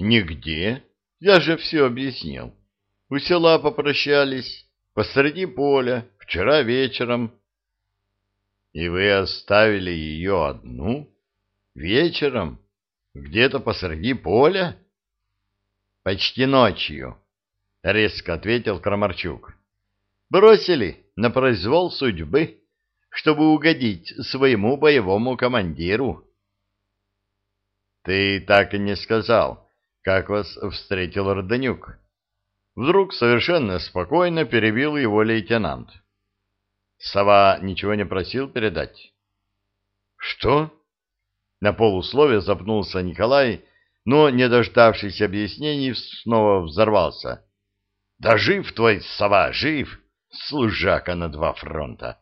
Нигде. Я же все объяснил. У села попрощались, посреди поля, вчера вечером. И вы оставили ее одну? Вечером? Где-то посреди поля? Почти ночью, — резко ответил Крамарчук. Бросили на произвол судьбы, чтобы угодить своему боевому командиру. Ты так и не сказал, как вас встретил Родонюк. Вдруг совершенно спокойно перебил его лейтенант. Сова ничего не просил передать. Что? На полуслове запнулся Николай, но, не дождавшись объяснений, снова взорвался. Да жив твой сова, жив, служака на два фронта.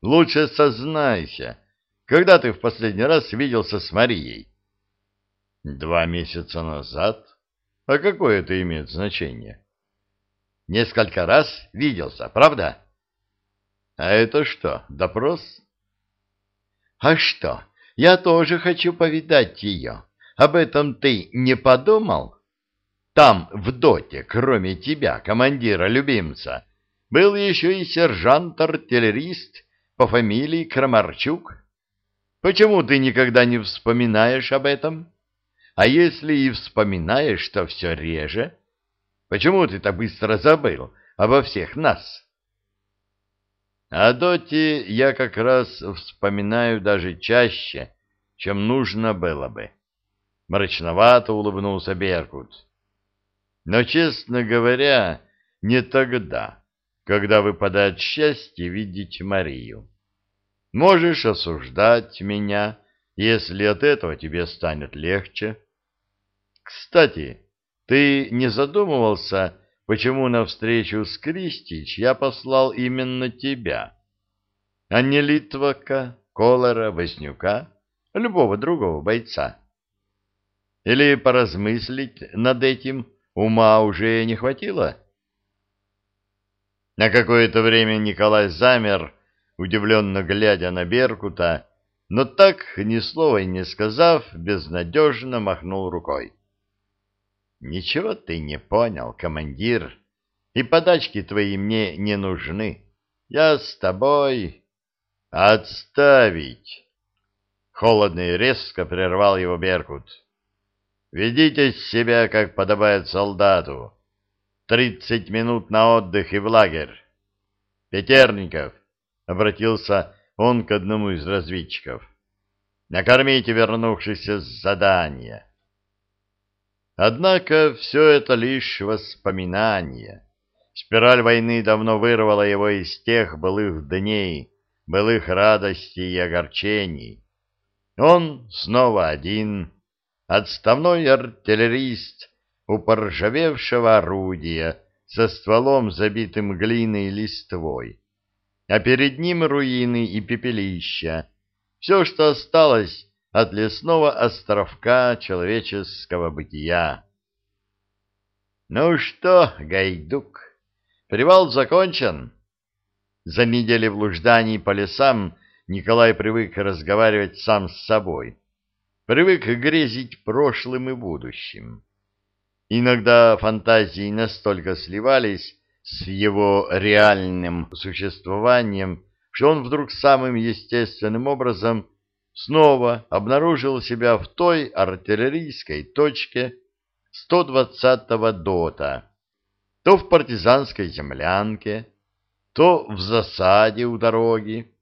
Лучше сознайся, когда ты в последний раз виделся с Марией? Два месяца назад? А какое это имеет значение? Несколько раз виделся, правда? А это что, допрос? А что, я тоже хочу повидать ее. Об этом ты не подумал? Там, в доте, кроме тебя, командира-любимца, был еще и сержант-артиллерист по фамилии Крамарчук. Почему ты никогда не вспоминаешь об этом? А если и вспоминаешь, то все реже. Почему ты так быстро забыл обо всех нас? О Доте я как раз вспоминаю даже чаще, чем нужно было бы. Мрачновато улыбнулся Беркут. Но, честно говоря, не тогда, когда выпадает счастье видеть Марию. Можешь осуждать меня, если от этого тебе станет легче. Кстати, ты не задумывался, почему на встречу с Кристич я послал именно тебя, а не Литвака, Колора, Вознюка, любого другого бойца? Или поразмыслить над этим ума уже не хватило? На какое-то время Николай замер, удивленно глядя на Беркута, но так, ни слова не сказав, безнадежно махнул рукой. — Ничего ты не понял, командир, и подачки твои мне не нужны. Я с тобой... — Отставить! Холодно и резко прервал его Беркут. — Ведите себя, как подобает солдату. Тридцать минут на отдых и в лагерь. Петерников, обратился он к одному из разведчиков. Накормите вернувшихся с задания. Однако все это лишь воспоминания. Спираль войны давно вырвала его из тех былых дней, былых радостей и огорчений. Он снова один, отставной артиллерист у поржавевшего орудия со стволом, забитым глиной и листвой а перед ним руины и пепелища, все, что осталось от лесного островка человеческого бытия. «Ну что, Гайдук, привал закончен?» За недели блужданий по лесам Николай привык разговаривать сам с собой, привык грезить прошлым и будущим. Иногда фантазии настолько сливались, с его реальным существованием, что он вдруг самым естественным образом снова обнаружил себя в той артиллерийской точке 120-го дота, то в партизанской землянке, то в засаде у дороги,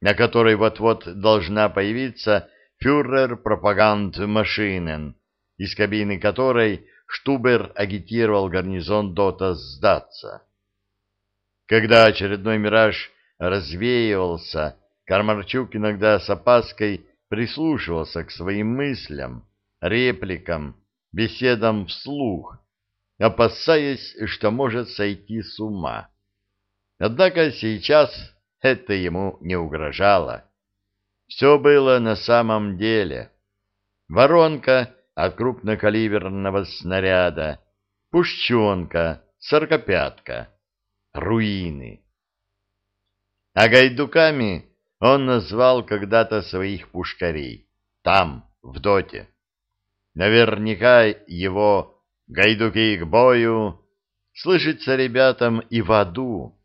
на которой вот-вот должна появиться фюрер пропаганд Машинен, из кабины которой Штубер агитировал гарнизон Дота сдаться. Когда очередной мираж развеивался, Кармарчук иногда с опаской прислушивался к своим мыслям, репликам, беседам вслух, опасаясь, что может сойти с ума. Однако сейчас это ему не угрожало. Все было на самом деле. Воронка от крупнокалиберного снаряда, пушченка, сорокопятка руины. А гайдуками он назвал когда-то своих пушкарей, там, в доте. Наверняка его «гайдуки к бою» слышится ребятам и в аду,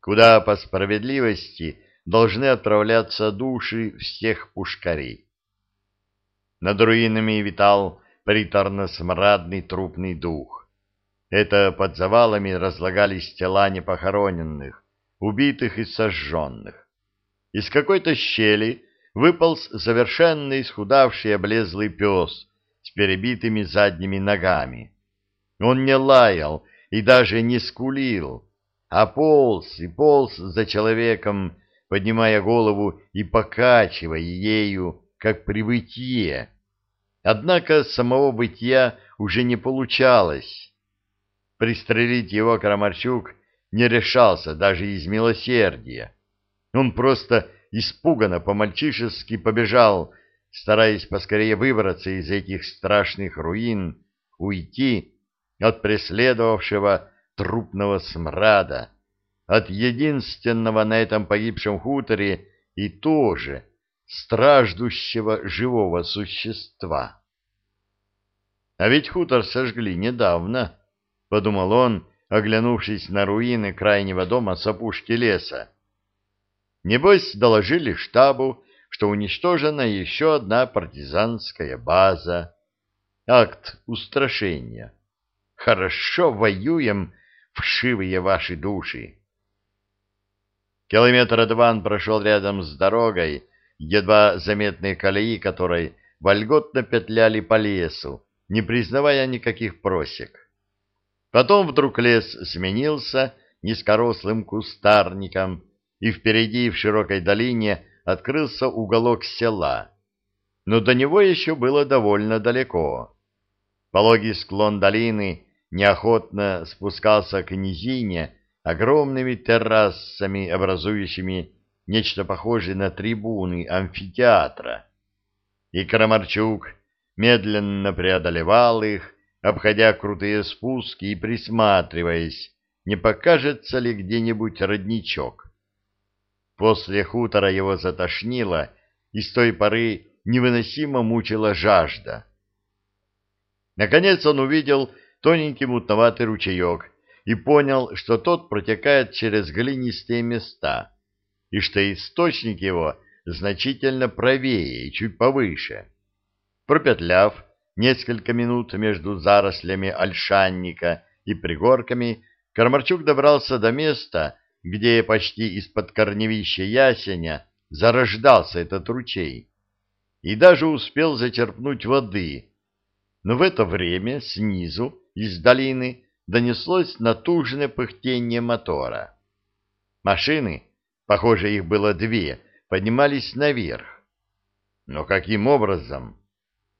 куда по справедливости должны отправляться души всех пушкарей. Над руинами витал приторно-смрадный трупный дух. Это под завалами разлагались тела непохороненных, убитых и сожженных. Из какой-то щели выполз совершенно исхудавший облезлый пес с перебитыми задними ногами. Он не лаял и даже не скулил, а полз и полз за человеком, поднимая голову и покачивая ею, как при бытие. Однако самого бытия уже не получалось. Пристрелить его Крамарчук не решался даже из милосердия. Он просто испуганно по-мальчишески побежал, стараясь поскорее выбраться из этих страшных руин, уйти от преследовавшего трупного смрада, от единственного на этом погибшем хуторе и тоже страждущего живого существа. А ведь хутор сожгли недавно, — подумал он, оглянувшись на руины крайнего дома с опушки леса. Небось, доложили штабу, что уничтожена еще одна партизанская база. Акт устрашения. Хорошо воюем, вшивые ваши души. Километра два он прошел рядом с дорогой, едва заметные колеи которой вольготно петляли по лесу, не признавая никаких просек. Потом вдруг лес сменился низкорослым кустарником, и впереди в широкой долине открылся уголок села. Но до него еще было довольно далеко. Пологий склон долины неохотно спускался к низине огромными террасами, образующими нечто похожее на трибуны амфитеатра. И Крамарчук медленно преодолевал их, обходя крутые спуски и присматриваясь, не покажется ли где-нибудь родничок. После хутора его затошнило, и с той поры невыносимо мучила жажда. Наконец он увидел тоненький мутноватый ручеек и понял, что тот протекает через глинистые места, и что источник его значительно правее и чуть повыше. Пропетляв несколько минут между зарослями ольшанника и пригорками, Кармарчук добрался до места, где почти из-под корневища ясеня зарождался этот ручей, и даже успел зачерпнуть воды. Но в это время снизу, из долины, донеслось натужное пыхтение мотора. Машины, похоже, их было две, поднимались наверх. Но каким образом?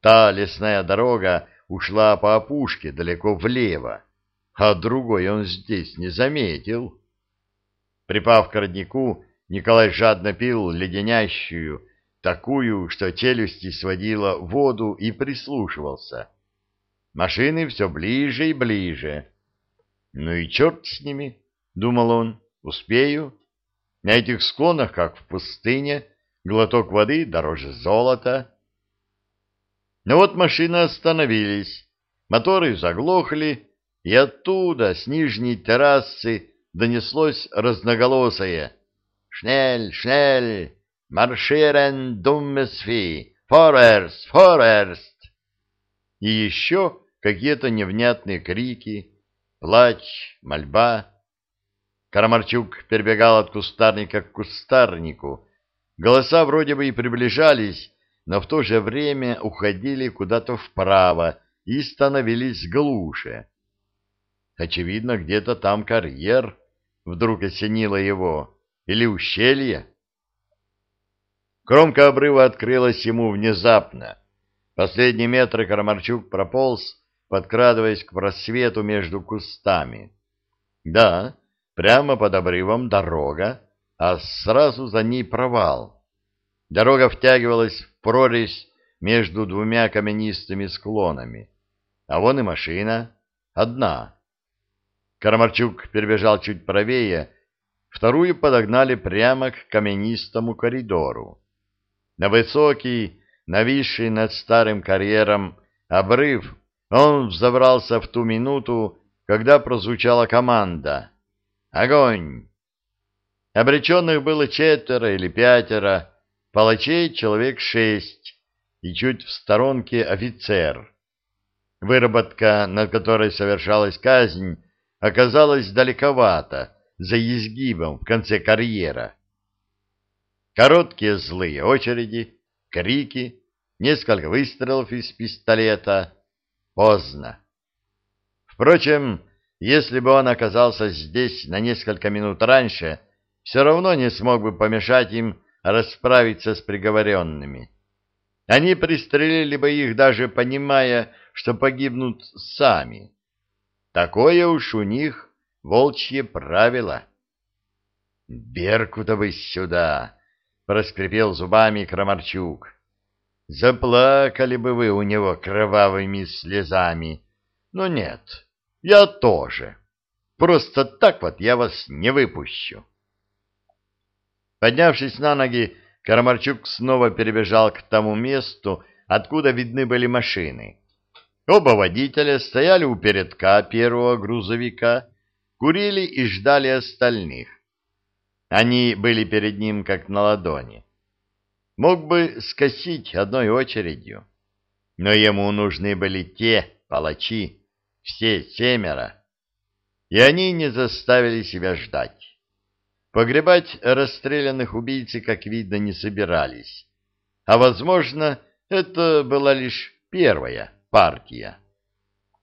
Та лесная дорога ушла по опушке далеко влево, а другой он здесь не заметил. Припав к роднику, Николай жадно пил леденящую, такую, что челюсти сводила воду и прислушивался. Машины все ближе и ближе. Ну и черт с ними, думал он, успею. На этих склонах, как в пустыне, глоток воды дороже золота. Но вот машины остановились, моторы заглохли, и оттуда, с нижней террасы, донеслось разноголосое «Шнель, шнель! Марширен думмесфи! Форерст, форерст!» И еще какие-то невнятные крики, плач, мольба. Карамарчук перебегал от кустарника к кустарнику. Голоса вроде бы и приближались, но в то же время уходили куда-то вправо и становились глуше. Очевидно, где-то там карьер — вдруг осенило его, или ущелье. Кромка обрыва открылась ему внезапно. Последние метры Карамарчук прополз, подкрадываясь к просвету между кустами. Да, прямо под обрывом дорога, а сразу за ней провал. Дорога втягивалась в прорезь между двумя каменистыми склонами. А вон и машина, одна, Кармарчук перебежал чуть правее, вторую подогнали прямо к каменистому коридору. На высокий, нависший над старым карьером обрыв, он взобрался в ту минуту, когда прозвучала команда «Огонь!». Обреченных было четверо или пятеро, палачей человек шесть и чуть в сторонке офицер. Выработка, над которой совершалась казнь, оказалась далековато, за изгибом в конце карьера. Короткие злые очереди, крики, несколько выстрелов из пистолета. Поздно. Впрочем, если бы он оказался здесь на несколько минут раньше, все равно не смог бы помешать им расправиться с приговоренными. Они пристрелили бы их, даже понимая, что погибнут сами. Такое уж у них волчье правило. «Беркута вы сюда!» — проскрипел зубами Крамарчук. «Заплакали бы вы у него кровавыми слезами. Но нет, я тоже. Просто так вот я вас не выпущу». Поднявшись на ноги, Карамарчук снова перебежал к тому месту, откуда видны были машины. Оба водителя стояли у передка первого грузовика, курили и ждали остальных. Они были перед ним как на ладони. Мог бы скосить одной очередью, но ему нужны были те палачи, все семеро, и они не заставили себя ждать. Погребать расстрелянных убийцы, как видно, не собирались. А, возможно, это была лишь первая партия.